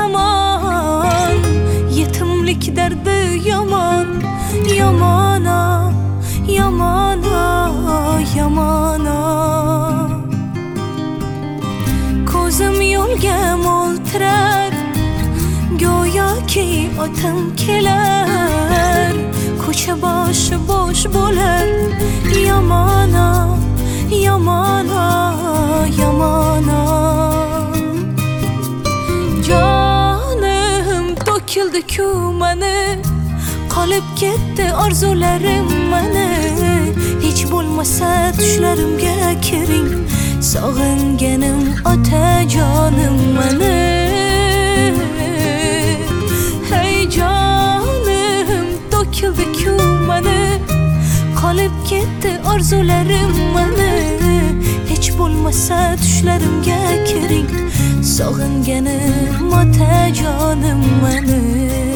hamon yetimlik dardi yomon yomona yomona yomona ko'zim yo'lga mo'ltirab go'yoki otam kelar ko'cha boshi bo'sh bo'lar yomona yomona jonim to'kildi-ku mani qolib ketdi orzularim mani. Hech bo'lmasa tushlarimga kiring sog'inganim otajonim mani. Hey jonim to'kildi-ku mani qolib ketdi orzularim mani. Bo'lmasa tushlarimga kiring. Sog'inganim otajonim mani.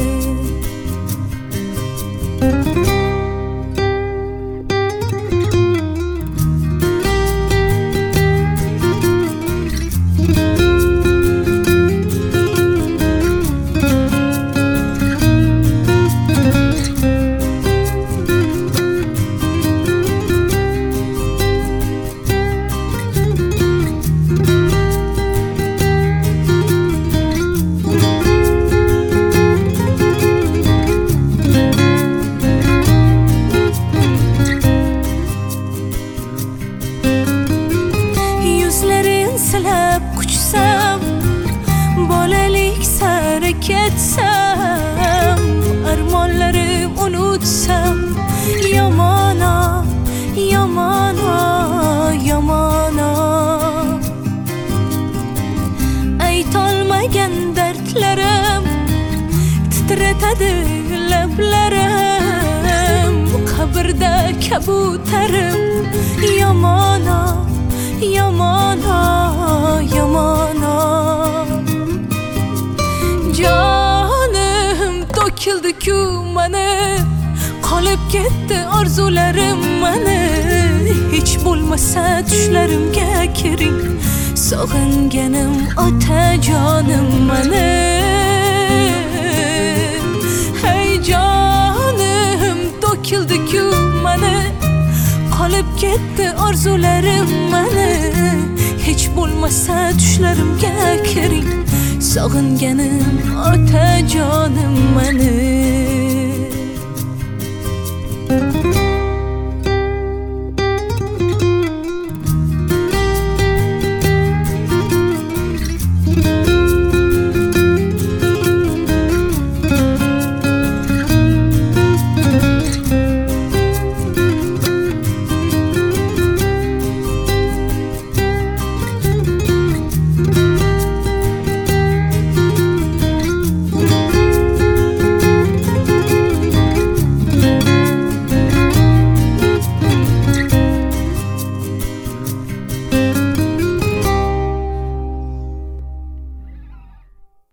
Yuzlarin silab quchsam bolalik sari ketsam armonlarim unutsam yomono yomono yomono aytolmagan dardlarim titratadi lablarim qabrda kabutarim yomona yomona yomona jonim to'kildi-ku mani qolib ketdi orzularim mani hech bo'lmasa tushlarimga kiring sog'inganim otajonim mani hey jonim to'kildi-ku qolib ketdi orzularim mani hech bo'lmasa tushlarimga kiring. Sog'inganim otajonim mani